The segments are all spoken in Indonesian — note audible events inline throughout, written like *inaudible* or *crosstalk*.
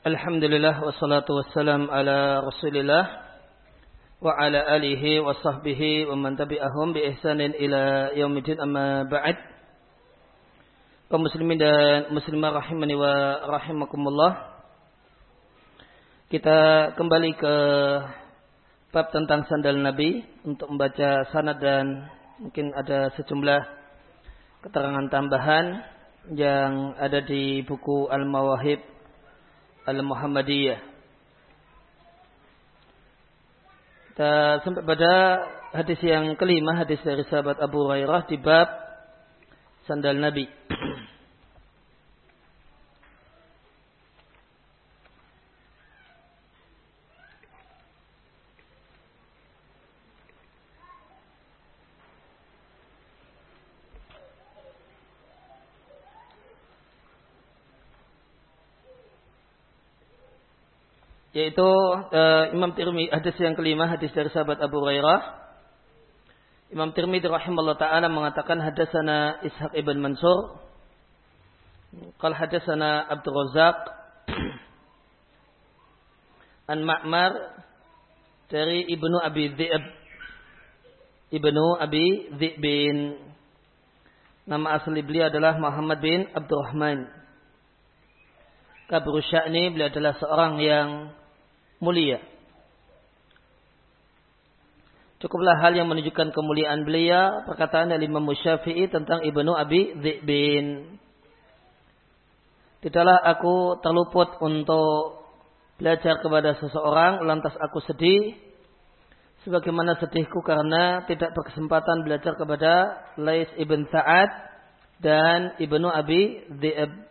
Alhamdulillah wassalatu wassalam ala Rasulillah wa ala alihi wa sahbihi wa man tabi'ahum bi ihsanin ila yaumidin amma ba'd. Kaum muslimin dan muslimah rahimani wa rahimakumullah. Kita kembali ke bab tentang sandal Nabi untuk membaca sanad dan mungkin ada sejumlah keterangan tambahan yang ada di buku Al-Mawahib Al-Muhammadiyah. Kita sampai pada hadis yang kelima, hadis dari sahabat Abu Hurairah di bab sandal Nabi. *clears throat* yaitu uh, Imam Tirmidzi hadis yang kelima hadis dari sahabat Abu Hurairah. Imam Tirmidzi rahimahullah taala mengatakan hadasana Ishaq ibn Mansur. Qal hadasana Abdul Razak *clears throat* an Ma'mar dari Ibnu Abi Dhi'ab Ibnu Abi bin nama asli beliau adalah Muhammad bin Abdurrahman. Kabru Sya'ni beliau adalah seorang yang mulia. Cukuplah hal yang menunjukkan kemuliaan beliau perkataan dari Imam Syafi'i tentang Ibnu Abi Dhi'bin. Tidaklah aku terluput untuk belajar kepada seseorang lantas aku sedih sebagaimana sedihku karena tidak berkesempatan belajar kepada Lais ibn Sa'ad dan Ibnu Abi Dhi'b.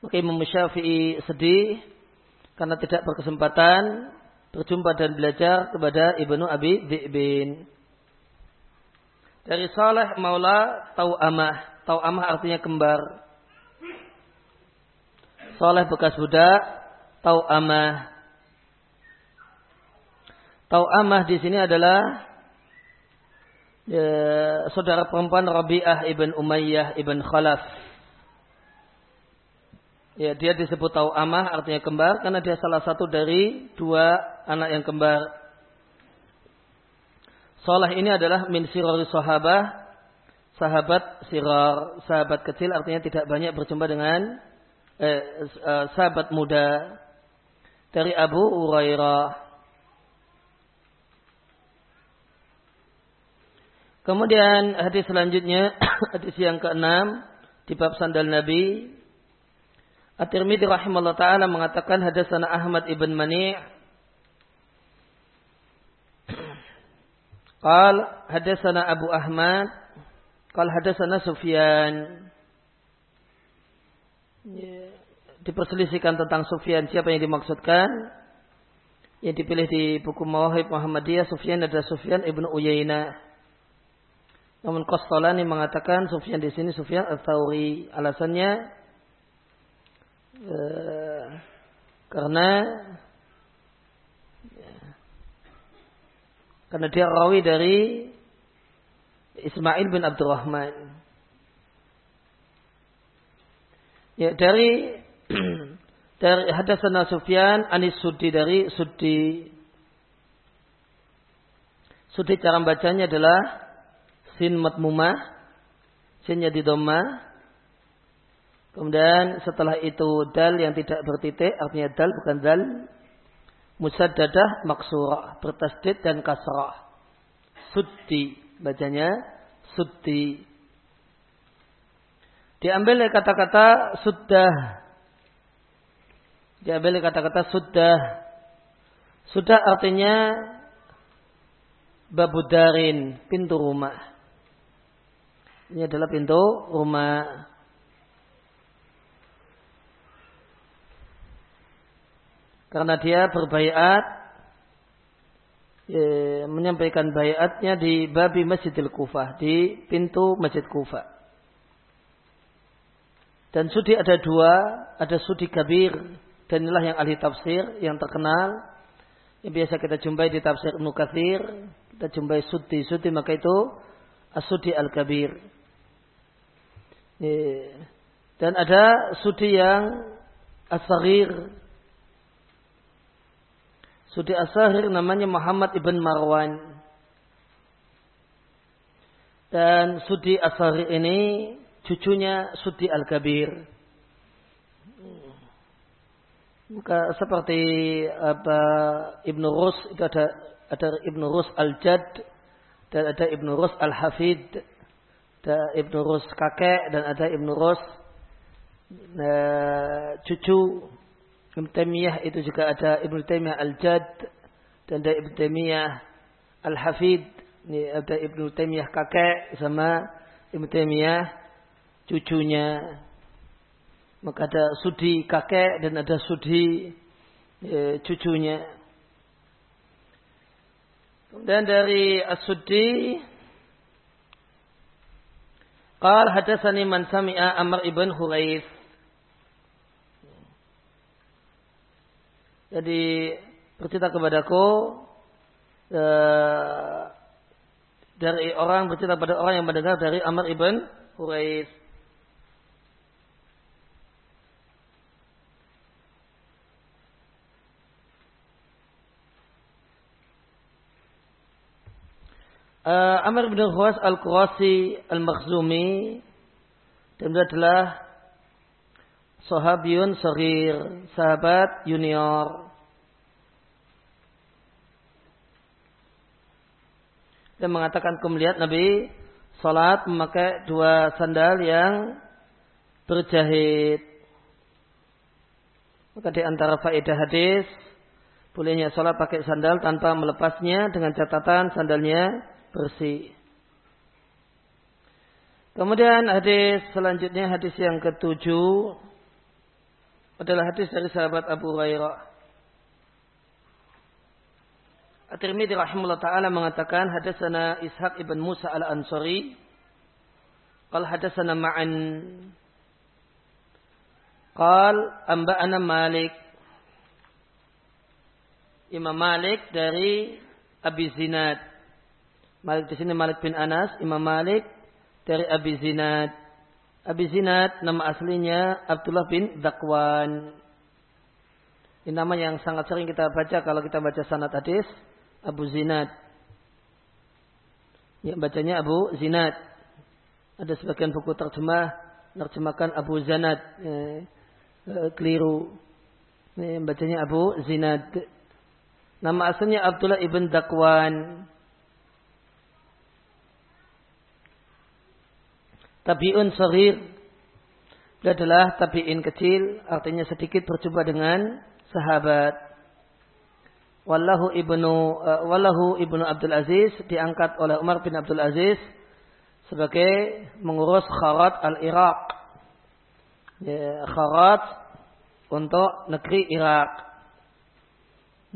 Maka Imam Syafi'i sedih karena tidak berkesempatan berjumpa dan belajar kepada Ibnu Abi Dhi'bin. Dari Saleh Maula Tau'amah. Tau'amah artinya kembar. Saleh bekas budak, Tau'amah. Tau'amah di sini adalah ya, saudara perempuan Rabi'ah ibn Umayyah ibn Khalaf Ya, dia disebut tahu amah artinya kembar karena dia salah satu dari dua anak yang kembar. Soleh ini adalah min sirori sahabah, sahabat siror, sahabat kecil artinya tidak banyak berjumpa dengan eh, eh, sahabat muda dari Abu Hurairah. Kemudian hadis selanjutnya, *clears throat* hadis yang keenam di bab sandal Nabi At-Tirmidzi rahimahullah taala mengatakan hadasana Ahmad ibn Mani' Qal hadasana Abu Ahmad. Qal hadasana Sufyan. Ya, Diperselisihkan tentang Sufyan. Siapa yang dimaksudkan? Yang dipilih di buku Mawahib Muhammadiyah Sufyan adalah Sufyan ibn Uyainah. Namun Qastalani mengatakan Sufyan di sini Sufyan al-Thawri. Alasannya Eh, karena karena dia rawi dari Ismail bin Abdurrahman. Ya dari *clears throat* dari hadasana Sufyan anis Sudi dari Sudi Sudi cara bacanya adalah sin matmumah sinnya di doma Kemudian setelah itu dal yang tidak bertitik artinya dal bukan dal musaddadah maksurah bertasdid dan kasrah. Suddi bacanya suddi. Diambil dari kata-kata sudah. Diambil dari kata-kata sudah. Sudah artinya babudarin, pintu rumah. Ini adalah pintu rumah. Karena dia berbaiat ya, menyampaikan bayatnya di babi Masjidil Kufah di pintu Masjid Kufah. Dan sudi ada dua, ada sudi kabir dan inilah yang ahli tafsir yang terkenal yang biasa kita jumpai di tafsir Ibnu Katsir, kita jumpai sudi sudi maka itu asudi al kabir. Ya, Dan ada sudi yang asarir. Sudi asarir namanya Muhammad ibn Marwan. Dan sudi asarir ini cucunya Sudi al-Kabir. Buka seperti apa Ibnu Rus itu ada ada Ibnu Rus al-Jad dan ada Ibnu Rus al-Hafid ada Ibnu Rus kakek dan ada Ibnu Rus Nah, cucu Ibn Taimiyah itu juga ada Ibn Taimiyah Al-Jad dan ada Ibn Taimiyah Al-Hafid. Ini ada Ibn Taimiyah kakek sama Ibn Taimiyah cucunya. Maka ada sudi kakek dan ada sudi e, cucunya. Dan dari As-Sudi Qal hadatsani man sami'a Amr ibn Huraith Jadi bercerita kepadaku e, dari orang bercerita pada orang yang mendengar dari Amr ibn Hurais. Uh, Amr bin Huwas al-Qurasi al-Makhzumi dan dia adalah sahabiyun saghir, sahabat junior. Dan mengatakan aku melihat Nabi salat memakai dua sandal yang berjahit. Maka di antara faedah hadis bolehnya salat pakai sandal tanpa melepasnya dengan catatan sandalnya bersih. Kemudian hadis selanjutnya hadis yang ketujuh adalah hadis dari sahabat Abu Hurairah. At-Tirmidzi rahimahullah taala mengatakan hadasana Ishaq ibn Musa al-Ansari qal hadasana ma'an qal amba'ana Malik. Imam Malik dari Abi Zinad. Malik di sini Malik bin Anas Imam Malik dari Abi Zinad Abi Zinad nama aslinya Abdullah bin Dakwan. Ini nama yang sangat sering kita baca kalau kita baca sanad hadis Abu Zinad. Ya, bacanya Abu Zinad. Ada sebagian buku terjemah menerjemahkan Abu Zanad. Ya, eh, keliru. Ya, bacanya Abu Zinad. Nama aslinya Abdullah ibn Dakwan. Tabi'un saghir. Dia adalah tabi'in kecil, artinya sedikit berjumpa dengan sahabat. Wallahu ibnu uh, wallahu ibnu Abdul Aziz diangkat oleh Umar bin Abdul Aziz sebagai mengurus kharat al-Iraq. Ya, kharat untuk negeri Irak.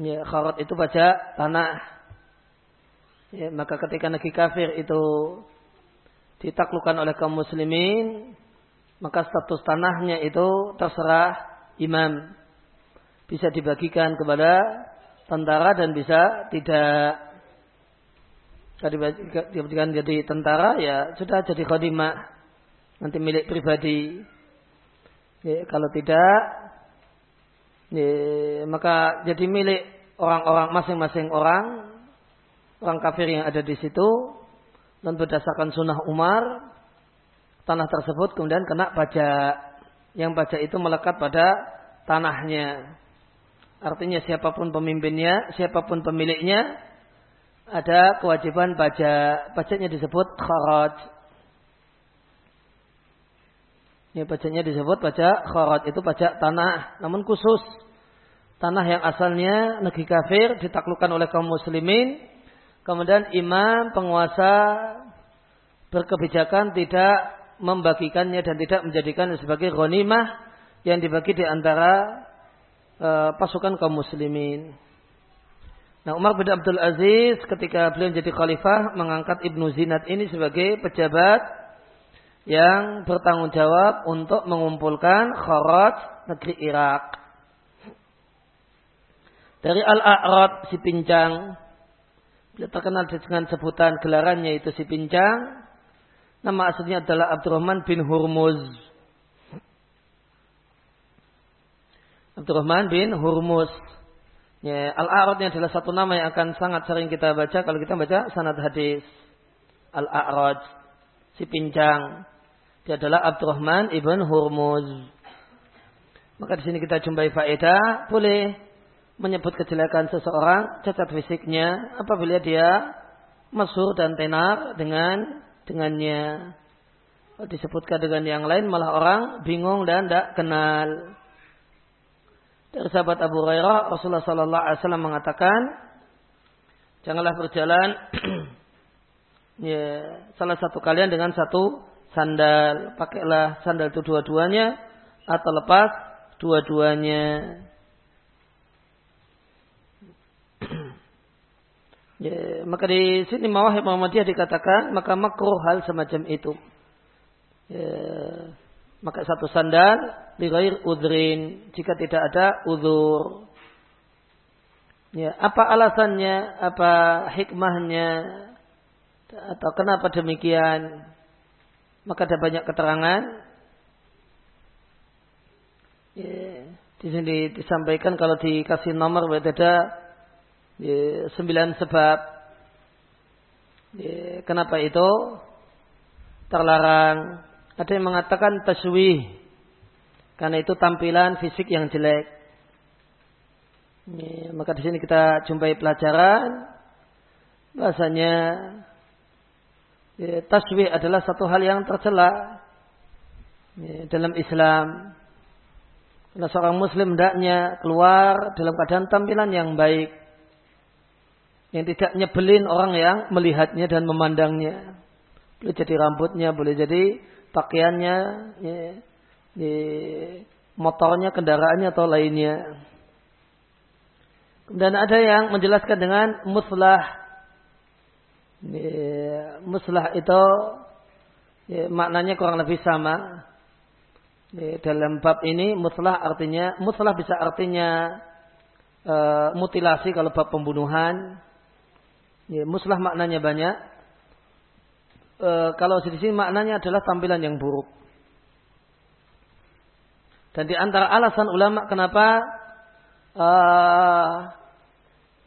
Ya, kharat itu baca tanah. Ya, maka ketika negeri kafir itu ditaklukkan oleh kaum muslimin, maka status tanahnya itu terserah imam. Bisa dibagikan kepada tentara dan bisa tidak. Kalau diberikan jadi tentara ya sudah jadi khodimah. Nanti milik pribadi. Ya, kalau tidak, ya, maka jadi milik orang-orang masing-masing orang, orang kafir yang ada di situ, dan berdasarkan sunnah Umar tanah tersebut kemudian kena pajak. Yang pajak itu melekat pada tanahnya. Artinya siapa pun pemimpinnya siapa pun pemiliknya ada kewajiban pajak. Pajaknya disebut kharaj. Ya pajaknya disebut pajak kharaj. Itu pajak tanah namun khusus. Tanah yang asalnya negeri kafir ditaklukkan oleh kaum muslimin Kemudian imam penguasa berkebijakan tidak membagikannya dan tidak menjadikannya sebagai ghanimah yang dibagi di antara uh, pasukan kaum muslimin. Nah Umar bin Abdul Aziz ketika beliau menjadi khalifah mengangkat Ibnu Zinad ini sebagai pejabat yang bertanggung jawab untuk mengumpulkan kharat negeri Irak. Dari Al-A'rad si pincang Beliau terkenal dengan sebutan gelarannya itu si pincang. Nama aslinya adalah Abdurrahman bin Hurmuz. Abdurrahman bin Hurmus. Ya, Al-A'rad adalah satu nama yang akan sangat sering kita baca kalau kita baca sanad hadis. Al-A'raj, si pincang. Dia adalah Abdurrahman ibn Hurmuz. Maka di sini kita jumpai faedah, boleh menyebut kejelekan seseorang, cacat fisiknya, apabila dia masuk dan tenar dengan dengannya. Disebutkan dengan yang lain malah orang bingung dan tidak kenal. Dari sahabat Abu Hurairah, Rasulullah Sallallahu Alaihi Wasallam mengatakan, janganlah berjalan *clears throat* ya, salah satu kalian dengan satu sandal. Pakailah sandal itu dua-duanya atau lepas dua-duanya. Ya, maka di sini Mawahib Muhammadiyah dikatakan maka makruh hal semacam itu. Ya, maka satu sandal di ghair udrin jika tidak ada udur. Ya, apa alasannya? Apa hikmahnya? Atau kenapa demikian? Maka ada banyak keterangan. Ya, di sini disampaikan kalau dikasih nomor berarti ada Ya, sembilan sebab. Ya, kenapa itu terlarang? Ada yang mengatakan taswih. Karena itu tampilan fisik yang jelek. Ya, maka di sini kita jumpai pelajaran bahasanya ya, taswih adalah satu hal yang tercela ya, dalam Islam. Karena seorang muslim hendaknya keluar dalam keadaan tampilan yang baik yang tidak nyebelin orang yang melihatnya dan memandangnya. Boleh jadi rambutnya, boleh jadi pakaiannya, ya, ya, motornya, kendaraannya atau lainnya. Dan ada yang menjelaskan dengan muslah. Ya, muslah itu ya, maknanya kurang lebih sama. Ya, dalam bab ini muslah artinya muslah bisa artinya uh, mutilasi kalau bab pembunuhan Ya, muslah maknanya banyak. E, kalau di sini maknanya adalah tampilan yang buruk. Dan di antara alasan ulama kenapa e,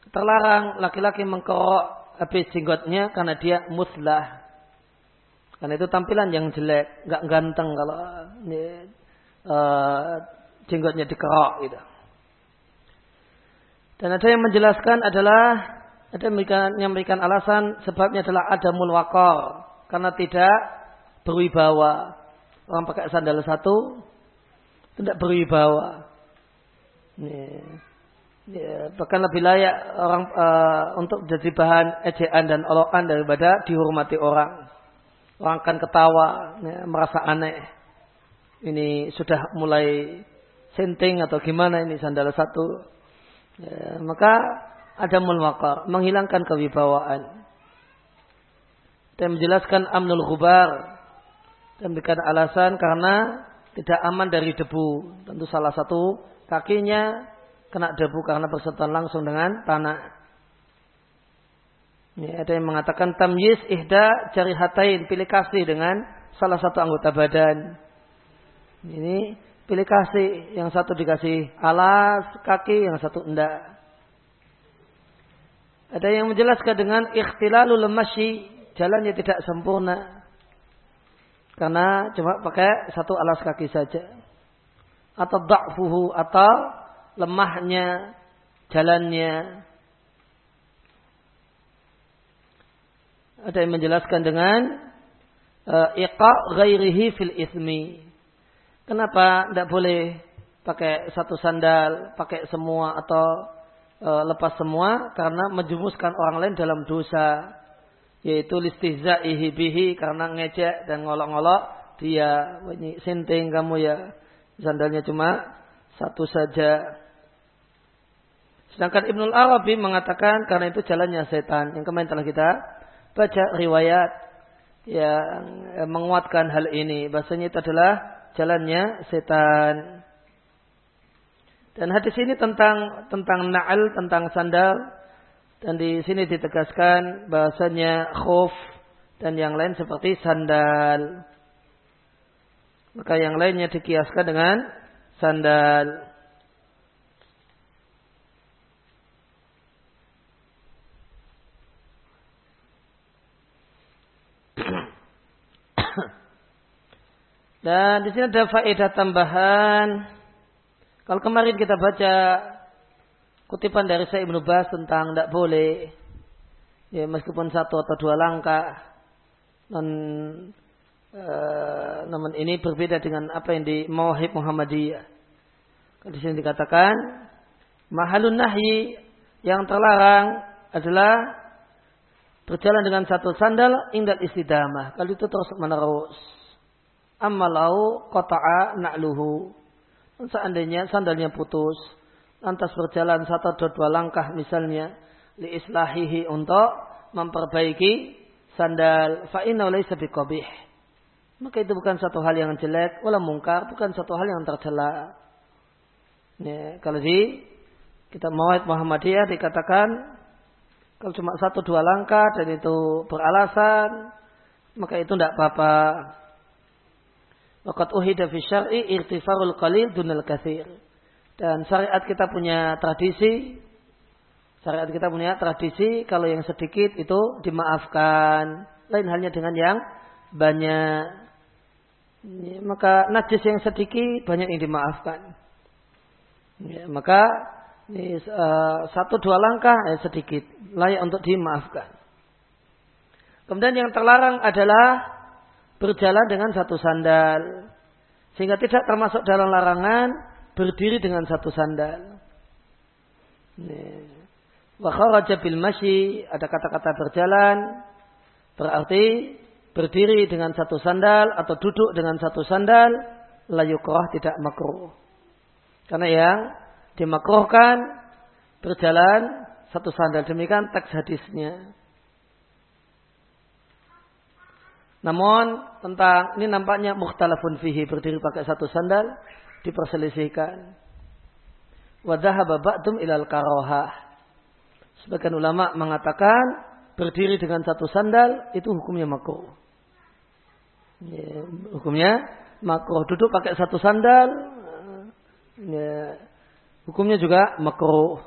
terlarang laki-laki mengkerok habis jenggotnya karena dia muslah. Karena itu tampilan yang jelek, nggak ganteng kalau ini, e, jenggotnya dikerok gitu. Dan ada yang menjelaskan adalah ada yang memberikan alasan sebabnya adalah ada mulwakor karena tidak berwibawa. Orang pakai sandal satu tidak berwibawa. Ya. Ya, bahkan lebih layak orang uh, untuk jadi bahan ejaan dan olokan daripada dihormati orang. Orang akan ketawa, ya, merasa aneh. Ini sudah mulai senting atau gimana ini sandal satu. Ya, maka ada mulwakar, menghilangkan kewibawaan. Dan menjelaskan amnul ghubar. Dan memberikan alasan karena tidak aman dari debu. Tentu salah satu kakinya kena debu karena bersentuhan langsung dengan tanah. Ini ada yang mengatakan tamyiz ihda jari hatain pilih kasih dengan salah satu anggota badan. Ini pilih kasih yang satu dikasih alas kaki yang satu enggak. Ada yang menjelaskan dengan ikhtilalul masyi, jalannya tidak sempurna. Karena cuma pakai satu alas kaki saja. Atau da'fuhu atau lemahnya jalannya. Ada yang menjelaskan dengan uh, iqa ghairihi fil ismi. Kenapa tidak boleh pakai satu sandal, pakai semua atau e, lepas semua karena menjumuskan orang lain dalam dosa yaitu listihza'ihi bihi karena ngejek dan ngolok-ngolok dia sinting kamu ya. Sandalnya cuma satu saja. Sedangkan Ibnul Arabi mengatakan karena itu jalannya setan. Yang kemarin telah kita baca riwayat yang menguatkan hal ini. Bahasanya itu adalah jalannya setan dan hadis ini tentang tentang na'al, tentang sandal. Dan di sini ditegaskan bahasanya khuf dan yang lain seperti sandal. Maka yang lainnya dikiaskan dengan sandal. Dan di sini ada faedah tambahan kalau kemarin kita baca kutipan dari Syekh Ibnu Bas tentang tidak boleh ya meskipun satu atau dua langkah dan e, namun ini berbeda dengan apa yang di Mawahib Muhammadiyah. Di sini dikatakan mahalun nahyi yang terlarang adalah berjalan dengan satu sandal indat istidamah. Kalau itu terus menerus. Ammalau kota'a na'luhu. Seandainya sandalnya putus. Lantas berjalan satu atau dua langkah misalnya. Li islahihi untuk memperbaiki sandal. Fa'inna biqabih. Maka itu bukan satu hal yang jelek. Wala mungkar. Bukan satu hal yang tercela. Ya, kalau di kita mawait Muhammadiyah dikatakan kalau cuma satu dua langkah dan itu beralasan maka itu tidak apa-apa. Waqat uhida fi syar'i irtifarul qalil dunal kathir. Dan syariat kita punya tradisi syariat kita punya tradisi kalau yang sedikit itu dimaafkan. Lain halnya dengan yang banyak. Maka najis yang sedikit banyak yang dimaafkan. Ya, maka ini, uh, satu dua langkah eh, sedikit layak untuk dimaafkan. Kemudian yang terlarang adalah berjalan dengan satu sandal. Sehingga tidak termasuk dalam larangan berdiri dengan satu sandal. Wa kharaja bil masyi ada kata-kata berjalan berarti berdiri dengan satu sandal atau duduk dengan satu sandal la tidak makruh. Karena yang dimakruhkan berjalan satu sandal. Demikian teks hadisnya. Namun tentang ini nampaknya mukhtalafun fihi berdiri pakai satu sandal diperselisihkan. Wadahaba ba'dum ilal karohah. Sebagian ulama mengatakan berdiri dengan satu sandal itu hukumnya makruh. Ya, hukumnya makruh duduk pakai satu sandal ya, Hukumnya juga makruh.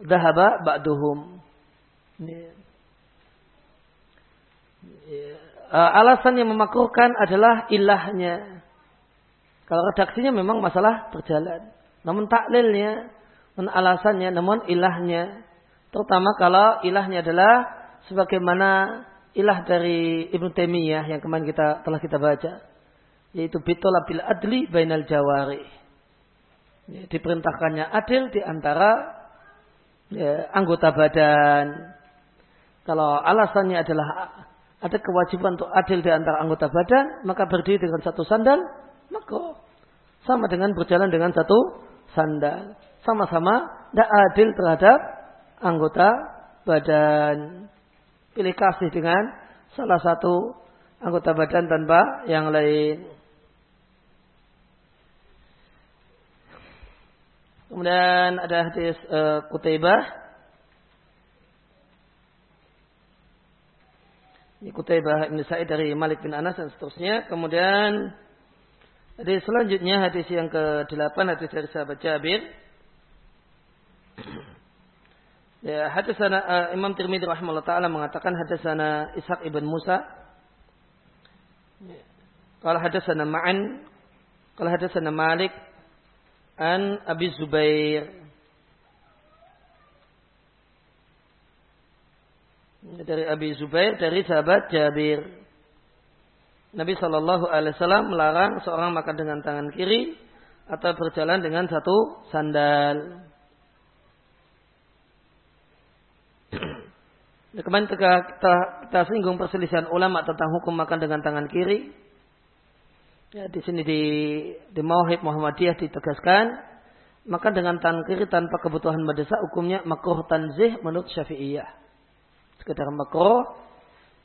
Dahaba ba'duhum. Uh, alasan yang memakruhkan adalah ilahnya. Kalau redaksinya memang masalah berjalan. Namun taklilnya, alasannya, namun ilahnya. Terutama kalau ilahnya adalah sebagaimana ilah dari Ibnu Taimiyah yang kemarin kita telah kita baca. Yaitu bitola bil adli bainal jawari ya, diperintahkannya adil di antara ya, anggota badan. Kalau alasannya adalah ada kewajiban untuk adil di antara anggota badan, maka berdiri dengan satu sandal, maka sama dengan berjalan dengan satu sandal. Sama-sama tidak adil terhadap anggota badan. Pilih kasih dengan salah satu anggota badan tanpa yang lain. Kemudian ada hadis uh, Kutaibah. Ini Kutaibah Ibn Sa'id dari Malik bin Anas dan seterusnya. Kemudian hadis selanjutnya hadis yang ke-8 hadis dari sahabat Jabir. *clears throat* Ya, hadisana uh, Imam Tirmidzi rahimahullah taala mengatakan hadisana Ishaq ibn Musa. Kalau hadisana Ma'an, kalau hadisana Malik an Abi Zubair dari Abi Zubair dari sahabat Jabir Nabi Shallallahu Alaihi Wasallam melarang seorang makan dengan tangan kiri atau berjalan dengan satu sandal. Kemarin kita, kita, kita singgung perselisihan ulama tentang hukum makan dengan tangan kiri. Ya, di sini di di Mauhib Muhammadiyah ditegaskan maka dengan tangan kiri tanpa kebutuhan mendesak hukumnya makruh tanzih menurut Syafi'iyah. Sekedar makruh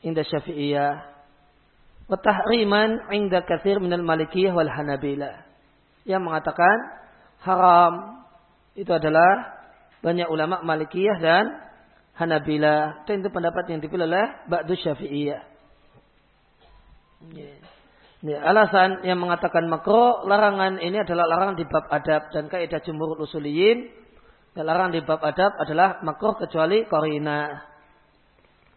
inda Syafi'iyah. Wa tahriman inda kathir minal Malikiyah wal Hanabilah. Yang mengatakan haram itu adalah banyak ulama Malikiyah dan Hanabilah. Dan itu pendapat yang dipilih oleh Ba'du Syafi'iyah. Ya, alasan yang mengatakan makro, larangan ini adalah larangan di bab adab dan kaidah jumhur usuliyin. Larangan di bab adab adalah makro kecuali korina.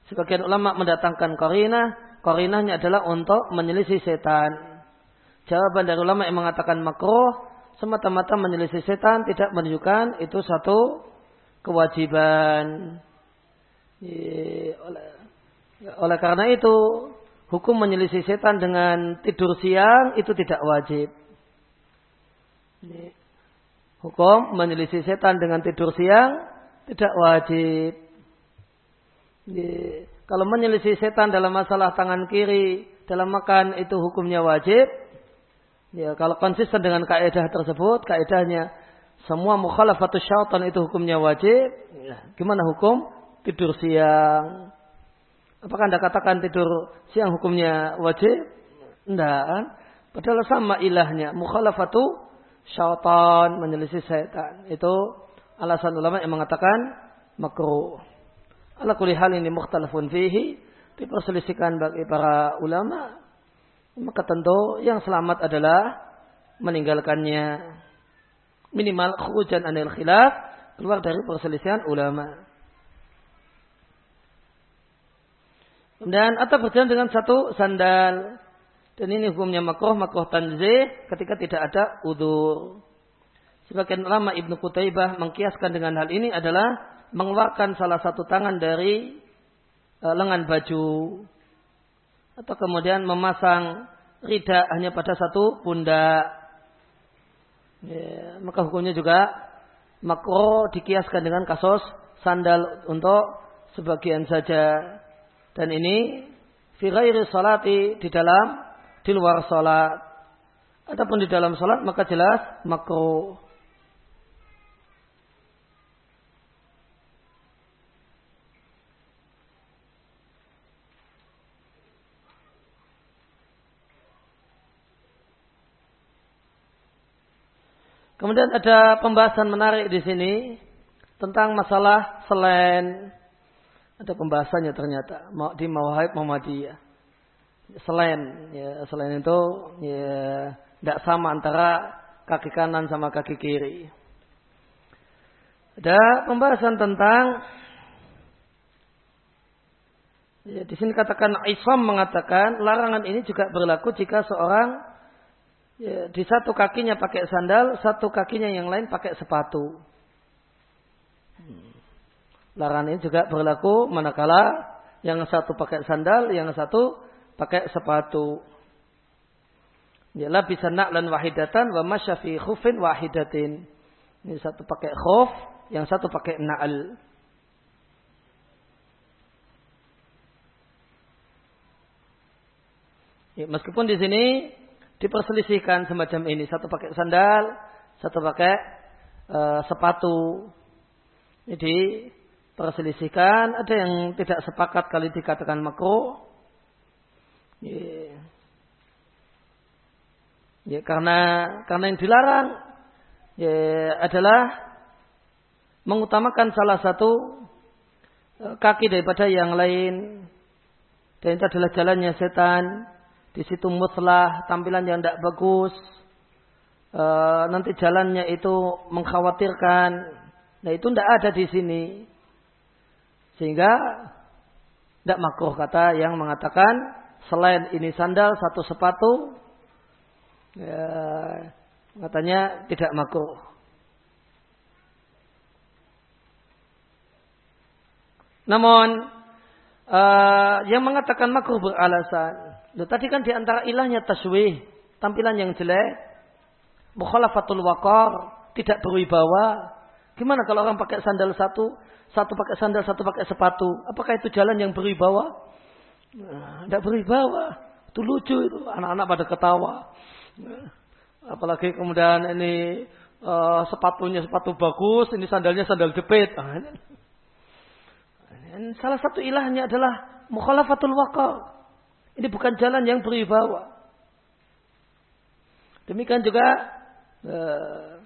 Sebagian ulama mendatangkan korina, korinanya adalah untuk menyelisih setan. jawaban dari ulama yang mengatakan makruh semata-mata menyelisih setan tidak menunjukkan itu satu kewajiban. Oleh, oleh karena itu, hukum menyelisih setan dengan tidur siang itu tidak wajib. Hukum menyelisih setan dengan tidur siang tidak wajib. Kalau menyelisih setan dalam masalah tangan kiri dalam makan itu hukumnya wajib. Ya, kalau konsisten dengan kaidah tersebut, kaidahnya semua mukhalafatus syaitan itu hukumnya wajib. Ya, gimana hukum tidur siang? Apakah Anda katakan tidur siang hukumnya wajib? Tidak kan? Padahal sama ilahnya. Mukhalafatu syaitan, menyelisih setan. Itu alasan ulama yang mengatakan makruh. Ala hal ini mukhtalafun fihi. Diperselisihkan bagi para ulama maka tentu yang selamat adalah meninggalkannya. Minimal khujan anil khilaf, keluar dari perselisihan ulama. Dan atau berjalan dengan satu sandal. Dan ini hukumnya makroh, makroh tanzih ketika tidak ada udur. Sebagian ulama Ibnu Qutaibah mengkiaskan dengan hal ini adalah mengeluarkan salah satu tangan dari uh, lengan baju atau kemudian memasang rida hanya pada satu pundak. Ya, maka hukumnya juga makro dikiaskan dengan kasus sandal untuk sebagian saja. Dan ini firairi salati di dalam di luar salat. Adapun di dalam salat maka jelas makro. Kemudian ada pembahasan menarik di sini tentang masalah selain ada pembahasannya ternyata di Mawahib Muhammadiyah. Selain ya selain itu ya tidak sama antara kaki kanan sama kaki kiri. Ada pembahasan tentang ya, di sini katakan Islam mengatakan larangan ini juga berlaku jika seorang Ya, di satu kakinya pakai sandal, satu kakinya yang lain pakai sepatu. Larangan ini juga berlaku manakala yang satu pakai sandal, yang satu pakai sepatu. Ya, bisa naklan wahidatan wa masyafi khufin wahidatin. Ini satu pakai khuf, yang satu pakai na'al. Ya, meskipun di sini diperselisihkan semacam ini. Satu pakai sandal, satu pakai uh, sepatu. Jadi perselisihkan. Ada yang tidak sepakat kali dikatakan makro. Yeah. Ya, karena karena yang dilarang ya, adalah mengutamakan salah satu eh, kaki daripada yang lain. Dan itu adalah jalannya setan di situ muslah, tampilan yang tidak bagus, e, nanti jalannya itu mengkhawatirkan. Nah itu tidak ada di sini. Sehingga tidak makruh kata yang mengatakan selain ini sandal satu sepatu, ya, katanya tidak makruh. Namun uh, yang mengatakan makruh beralasan Loh, tadi kan di antara ilahnya taswih, tampilan yang jelek, mukhalafatul wakar, tidak berwibawa. Gimana kalau orang pakai sandal satu, satu pakai sandal, satu pakai sepatu? Apakah itu jalan yang berwibawa? Nah, tidak berwibawa. Itu lucu itu. Anak-anak pada ketawa. Apalagi kemudian ini uh, sepatunya sepatu bagus, ini sandalnya sandal jepit. Nah, salah satu ilahnya adalah mukhalafatul wakar. Ini bukan jalan yang beribawa. Demikian juga eh,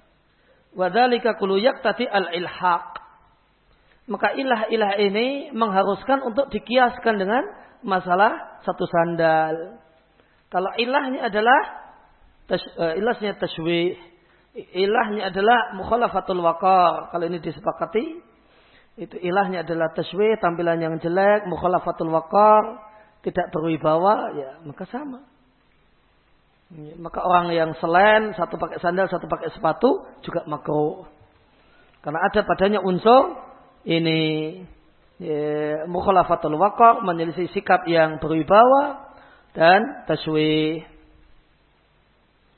wadalika kulu tadi al-ilhaq. Maka ilah-ilah ini mengharuskan untuk dikiaskan dengan masalah satu sandal. Kalau ilahnya adalah uh, ilahnya taswih, ilahnya adalah mukhalafatul waqar. Kalau ini disepakati, itu ilahnya adalah taswih, tampilan yang jelek, mukhalafatul waqar tidak berwibawa, ya maka sama. Maka orang yang selain satu pakai sandal, satu pakai sepatu juga makruh. Karena ada padanya unsur ini ya, mukhalafatul waqar menyelisih sikap yang berwibawa dan taswih.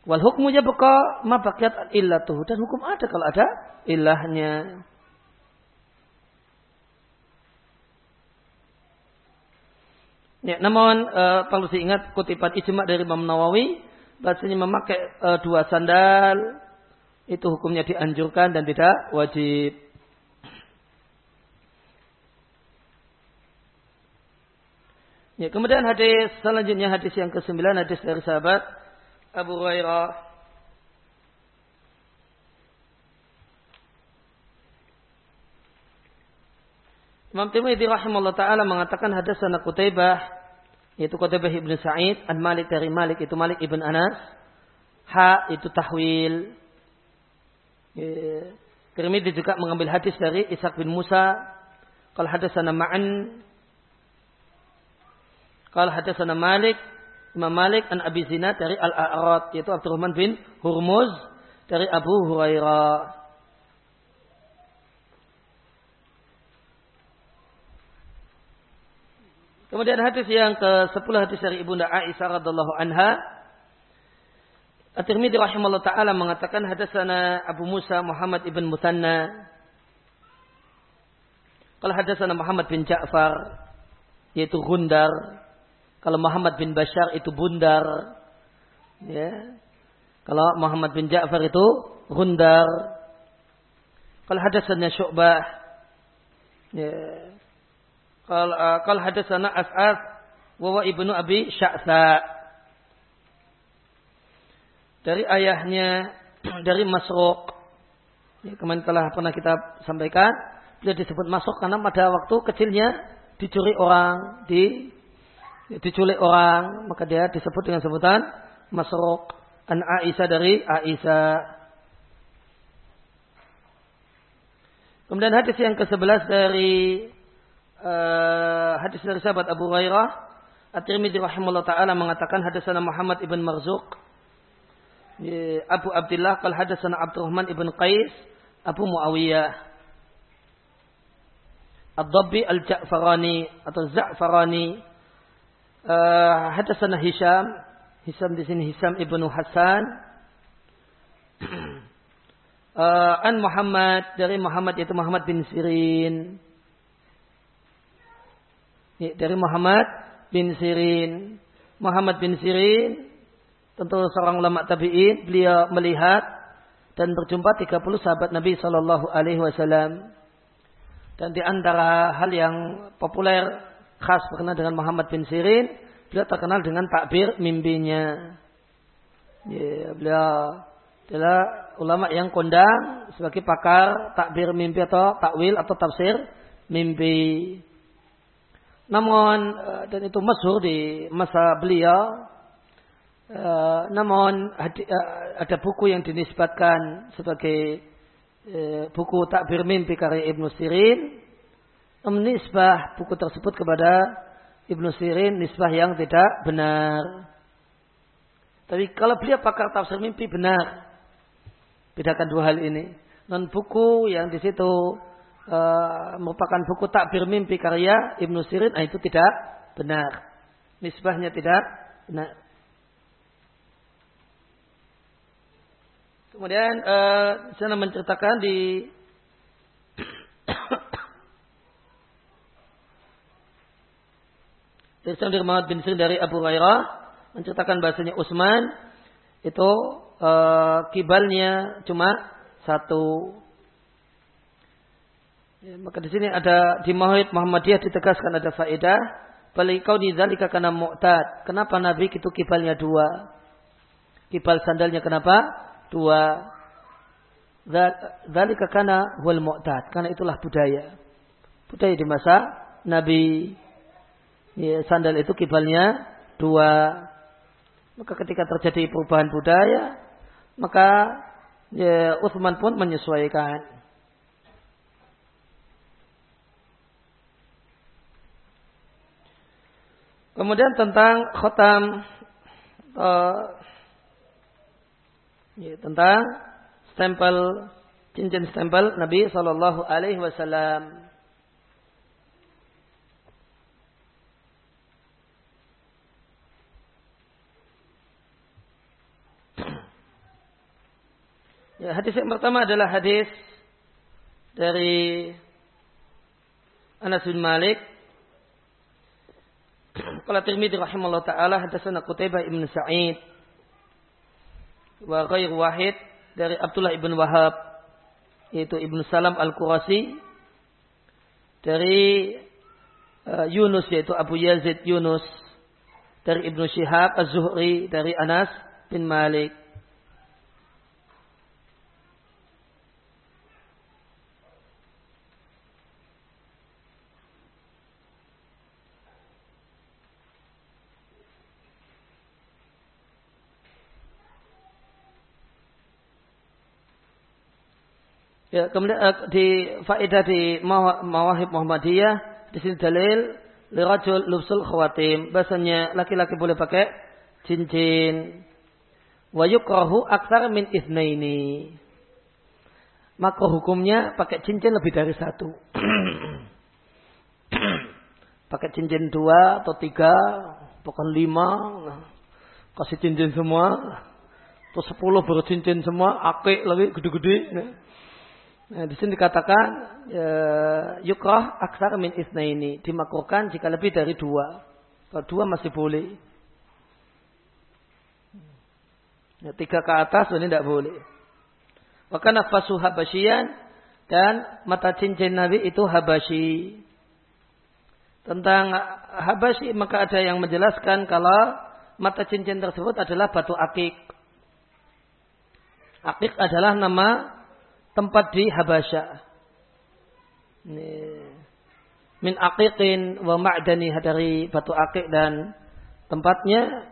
Wal hukmunya buka ma baqiyat illatuh dan hukum ada kalau ada ilahnya. Ya, namun e, perlu diingat kutipan ijma dari Imam Nawawi bahasanya memakai e, dua sandal itu hukumnya dianjurkan dan tidak wajib. Ya, kemudian hadis selanjutnya hadis yang ke-9 hadis dari sahabat Abu Hurairah Imam Tirmidzi rahimahullah taala mengatakan hadatsana Qutaibah yaitu Qutaibah ibn Sa'id an Malik dari Malik itu Malik ibn Anas. Ha itu tahwil. Tirmidzi juga mengambil hadis dari Ishaq bin Musa. Qala hadatsana Ma'an. Qala hadatsana Malik Imam Malik an Abi Zina dari Al-A'rad yaitu Abdurrahman bin Hurmuz dari Abu Hurairah Kemudian hadis yang ke-10 hadis dari Ibunda Aisyah radhiallahu anha. At-Tirmidzi rahimahullah taala mengatakan hadasana Abu Musa Muhammad ibn Musanna. Kalau hadasana Muhammad bin Ja'far yaitu Gundar. Kalau Muhammad bin Bashar itu Bundar. Ya. Kalau Muhammad bin Ja'far itu Gundar. Kalau hadasana Syu'bah ya Qal uh, qal hadatsana As'as wa ibnu Abi Sya'sa. Dari ayahnya *clears throat* dari Masruq. Ya, kemarin telah pernah kita sampaikan, dia disebut Masruq karena pada waktu kecilnya dicuri orang, di diculik orang, maka dia disebut dengan sebutan Masruq. An Aisyah dari Aisyah. Kemudian hadis yang ke-11 dari uh, hadis dari sahabat Abu Hurairah At-Tirmidzi rahimahullah taala mengatakan hadasana Muhammad ibn Marzuq Abu Abdullah qal hadasana Abdurrahman ibn Qais Abu Muawiyah Ad-Dabbi Al-Ja'farani atau Za'farani uh, hadasana Hisham Hisham di sini Hisham ibnu Hasan uh, an Muhammad dari Muhammad yaitu Muhammad bin Sirin dari Muhammad bin Sirin. Muhammad bin Sirin tentu seorang ulama tabi'in, beliau melihat dan berjumpa 30 sahabat Nabi wasallam. Dan di antara hal yang populer khas berkenaan dengan Muhammad bin Sirin, beliau terkenal dengan takbir mimpinya. Ya, beliau adalah ulama yang kondang sebagai pakar takbir mimpi atau takwil atau tafsir mimpi. Namun eh, dan itu masyhur di masa beliau. Eh, namun eh, ada buku yang dinisbatkan sebagai buku takbir mimpi karya Ibnu Sirin. Nisbah buku tersebut kepada Ibnu Sirin nisbah yang tidak benar. Tapi kalau beliau pakar tafsir mimpi benar. Bedakan dua hal ini. Non buku yang di situ uh, merupakan buku takbir mimpi karya Ibnu Sirin, nah itu tidak benar. Nisbahnya tidak benar. Kemudian uh, sana menceritakan di *coughs* dari Muhammad bin Sirin dari Abu Hurairah menceritakan bahasanya Utsman itu uh, kibalnya cuma satu Ya, maka di sini ada di Mahid Muhammadiyah ditegaskan ada faedah. Balik kau di zalika karena mu'tad. Kenapa Nabi itu kibalnya dua? Kibal sandalnya kenapa? Dua. Zalika karena wal mu'tad. Karena itulah budaya. Budaya di masa Nabi. Ya, sandal itu kibalnya dua. Maka ketika terjadi perubahan budaya, maka ya, Uthman pun menyesuaikan. Kemudian tentang khotam uh, Ya, tentang stempel cincin stempel Nabi Shallallahu Alaihi Wasallam. Ya, hadis yang pertama adalah hadis dari Anas bin Malik. Qala Tirmidzi rahimahullah taala hadatsana Qutaibah ibn Sa'id wa ghair wahid dari Abdullah ibn Wahab yaitu Ibnu Salam Al-Qurasi dari uh, Yunus yaitu Abu Yazid Yunus dari Ibnu Syihab Az-Zuhri dari Anas bin Malik Ya, kemudian uh, di faedah di Mawahib Muhammadiyah di sini dalil lirajul lubsul khawatim. Bahasanya laki-laki boleh pakai cincin. Wa yukrahu aksar min ini. Maka hukumnya pakai cincin lebih dari satu. *clears throat* pakai cincin dua atau tiga, bukan lima. Kasih cincin semua. Atau sepuluh bercincin semua. Akik lagi gede-gede. Nah, di sini dikatakan ya, yukrah aksar min ini dimakruhkan jika lebih dari dua. Kalau dua masih boleh. Ya, tiga ke atas ini tidak boleh. Maka nafasu habasyian dan mata cincin Nabi itu habasyi. Tentang habasyi maka ada yang menjelaskan kalau mata cincin tersebut adalah batu akik. Akik adalah nama tempat di Habasya. Min aqiqin wa ma'dani dari batu akik dan tempatnya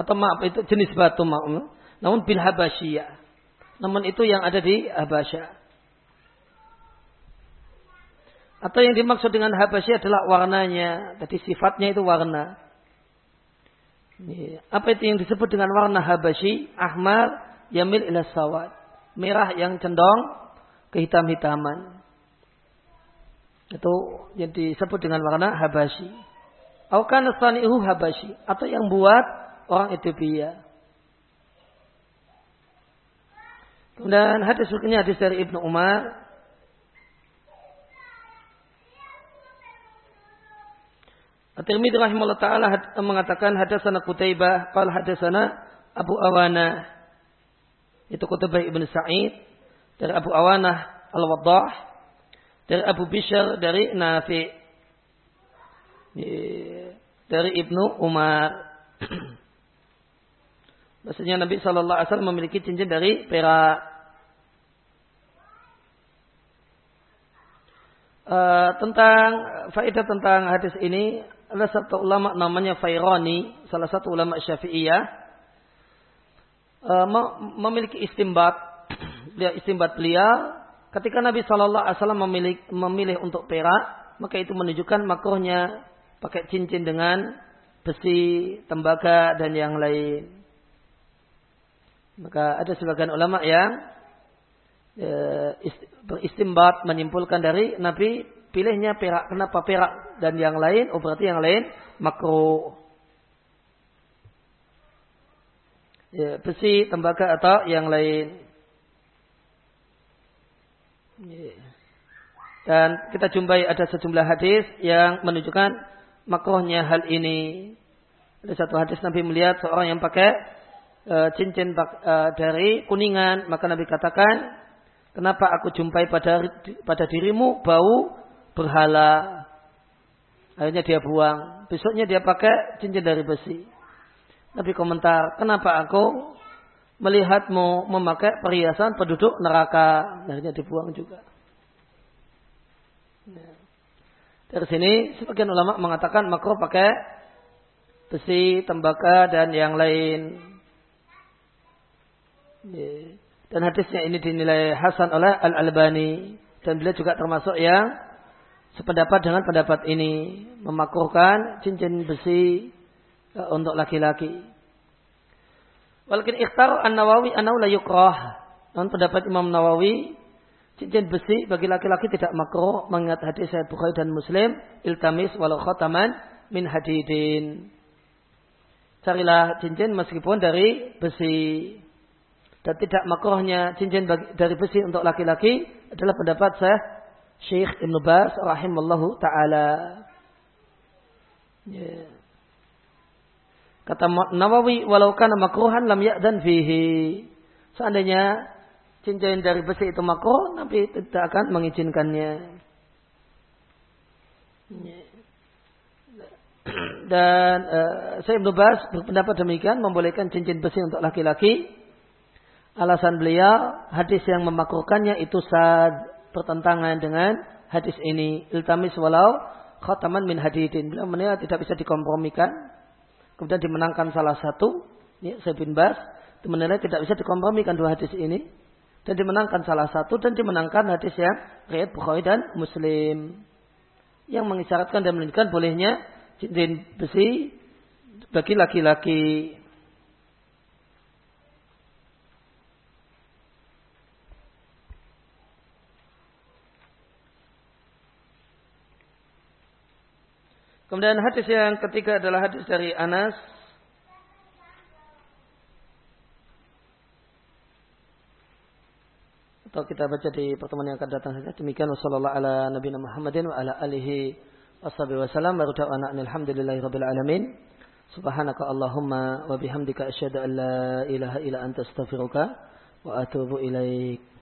atau maaf itu jenis batu maaf namun bil Habasyiyah. Namun itu yang ada di Habasya. Atau yang dimaksud dengan Habasyiyah adalah warnanya. Tadi sifatnya itu warna. Apa itu yang disebut dengan warna Habasyi? Ahmar yamil ila sawad merah yang cenderung kehitam-hitaman. Itu yang disebut dengan warna Habasyi. Aukan sani'uhu Habasyi. Atau yang buat orang Ethiopia. Kemudian hadis berikutnya hadis dari Ibnu Umar. At-Tirmidzi rahimahullah taala mengatakan hadasana Qutaibah qala hadasana Abu Awana itu Qutbah Ibn Sa'id dari Abu Awanah Al-Waddah dari Abu Bishr dari Nafi dari Ibnu Umar *clears throat* Maksudnya Nabi Shallallahu Alaihi Wasallam memiliki cincin dari perak. Uh, tentang faedah tentang hadis ini ada satu ulama namanya Fairani, salah satu ulama Syafi'iyah uh, memiliki istimbat beliau istimbat beliau ketika Nabi Shallallahu Alaihi Wasallam memilih, memilih untuk perak maka itu menunjukkan makrohnya pakai cincin dengan besi, tembaga dan yang lain. Maka ada sebagian ulama yang uh, beristimbat menyimpulkan dari Nabi pilihnya perak. Kenapa perak dan yang lain? Oh berarti yang lain makro. Ya, besi, tembaga atau yang lain. Ya. Dan kita jumpai ada sejumlah hadis yang menunjukkan makrohnya hal ini. Ada satu hadis Nabi melihat seorang yang pakai uh, cincin uh, dari kuningan, maka Nabi katakan, kenapa aku jumpai pada pada dirimu bau berhala? Akhirnya dia buang. Besoknya dia pakai cincin dari besi. Nabi komentar, kenapa aku melihatmu memakai perhiasan penduduk neraka? Akhirnya dibuang juga. Ya. Dari sini sebagian ulama mengatakan makro pakai besi, tembaga dan yang lain. Ya. Dan hadisnya ini dinilai hasan oleh Al Albani dan beliau juga termasuk yang sependapat dengan pendapat ini memakruhkan cincin besi untuk laki-laki. Walakin ikhtar an-Nawawi anau la yukrah. Namun pendapat Imam Nawawi cincin besi bagi laki-laki tidak makruh mengingat hadis saya Bukhari dan Muslim iltamis walau khataman min hadidin. Carilah cincin meskipun dari besi. Dan tidak makruhnya cincin bagi, dari besi untuk laki-laki adalah pendapat saya Syekh Ibn Bas rahimallahu taala. Yeah. Kata Nawawi, walau kana makruhan lam ya'dan fihi. Seandainya cincin dari besi itu makruh, Nabi tidak akan mengizinkannya. Dan uh, saya Ibnu Bas berpendapat demikian membolehkan cincin besi untuk laki-laki. Alasan beliau hadis yang memakruhkannya itu saat bertentangan dengan hadis ini. Iltamis walau khataman min hadidin. Beliau menilai tidak bisa dikompromikan kemudian dimenangkan salah satu, ya, saya bin Bas, menilai tidak bisa dikompromikan dua hadis ini, dan dimenangkan salah satu, dan dimenangkan hadis yang riwayat Bukhari dan Muslim. Yang mengisyaratkan dan menunjukkan bolehnya cincin besi bagi laki-laki. Kemudian hadis yang ketiga adalah hadis dari Anas. Atau kita baca di pertemuan yang akan datang saja. Demikian wasallallahu ala nabiyina Muhammadin wa ala alihi washabihi wasallam. Wa ruta'ana alhamdulillahi rabbil alamin. Subhanaka Allahumma wa bihamdika asyhadu an la ilaha illa anta astaghfiruka wa atubu ilaik.